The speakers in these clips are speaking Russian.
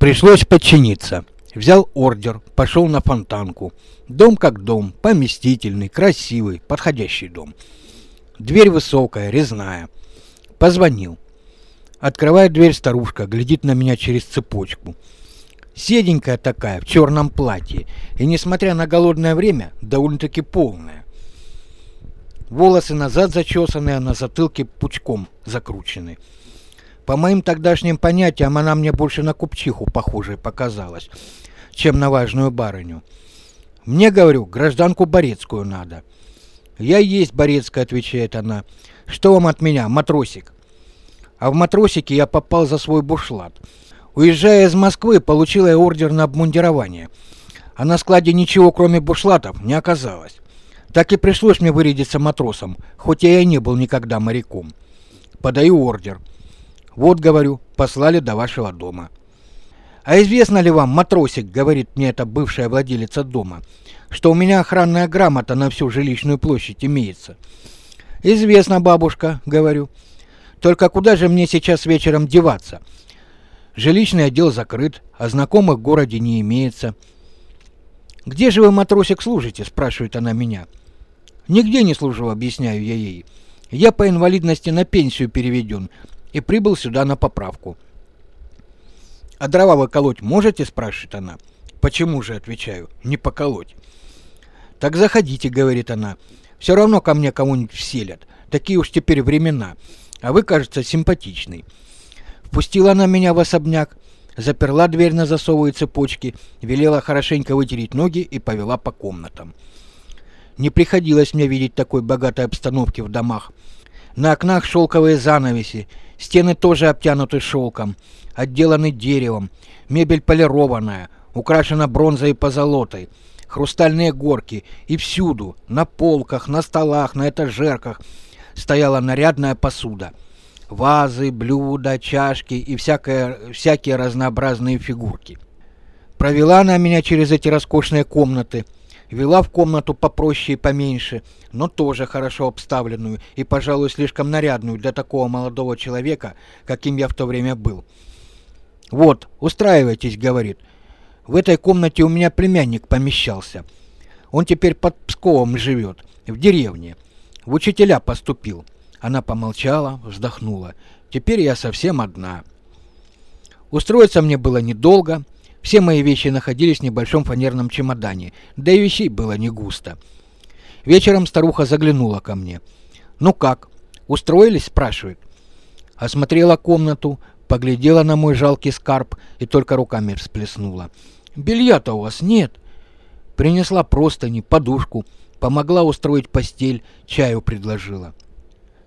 Пришлось подчиниться. Взял ордер, пошел на фонтанку. Дом как дом, поместительный, красивый, подходящий дом. Дверь высокая, резная. Позвонил. Открывает дверь старушка, глядит на меня через цепочку. Седенькая такая, в черном платье, и, несмотря на голодное время, довольно-таки полная. Волосы назад зачесаны, а на затылке пучком закручены. По моим тогдашним понятиям, она мне больше на купчиху похожей показалась, чем на важную барыню. Мне, говорю, гражданку Борецкую надо. Я есть Борецкая, отвечает она. Что вам от меня, матросик? А в матросике я попал за свой бушлат. Уезжая из Москвы, получил я ордер на обмундирование. А на складе ничего, кроме бушлатов, не оказалось. Так и пришлось мне вырядиться матросом, хоть я и не был никогда моряком. Подаю ордер. Вот, говорю, послали до вашего дома. А известно ли вам, матросик, говорит мне эта бывшая владелица дома, что у меня охранная грамота на всю жилищную площадь имеется? Известно, бабушка, говорю. Только куда же мне сейчас вечером деваться? Жилищный отдел закрыт, а знакомых в городе не имеется. «Где же вы, матросик, служите?» – спрашивает она меня. «Нигде не служу», – объясняю я ей. «Я по инвалидности на пенсию переведен и прибыл сюда на поправку». «А дрова вы колоть можете?» – спрашивает она. «Почему же?» – отвечаю. «Не поколоть». «Так заходите», – говорит она. «Все равно ко мне кого-нибудь вселят. Такие уж теперь времена. А вы, кажется, симпатичный». Впустила она меня в особняк, заперла дверь на засовые цепочки, велела хорошенько вытереть ноги и повела по комнатам. Не приходилось мне видеть такой богатой обстановки в домах. На окнах шелковые занавеси, стены тоже обтянуты шелком, отделаны деревом, мебель полированная, украшена бронзой и позолотой, хрустальные горки, и всюду, на полках, на столах, на этажерках, стояла нарядная посуда — вазы, блюда, чашки и всякое, всякие разнообразные фигурки. Провела она меня через эти роскошные комнаты, вела в комнату попроще и поменьше, но тоже хорошо обставленную и, пожалуй, слишком нарядную для такого молодого человека, каким я в то время был. «Вот, устраивайтесь», — говорит. «В этой комнате у меня племянник помещался. Он теперь под Псковом живет, в деревне. В учителя поступил. Она помолчала, вздохнула. Теперь я совсем одна. Устроиться мне было недолго. Все мои вещи находились в небольшом фанерном чемодане, да и вещей было не густо. Вечером старуха заглянула ко мне. «Ну как, устроились?» – спрашивает. Осмотрела комнату, поглядела на мой жалкий скарб и только руками всплеснула. «Белья-то у вас нет!» Принесла простыни, подушку, помогла устроить постель, чаю предложила.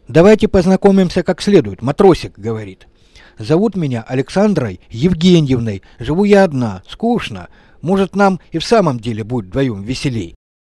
Давайте познакомимся как следует, матросик, говорит. Зовут меня Александрой Евгеньевной. Живу я одна, скучно. Может, нам и в самом деле будет вдвоем веселей.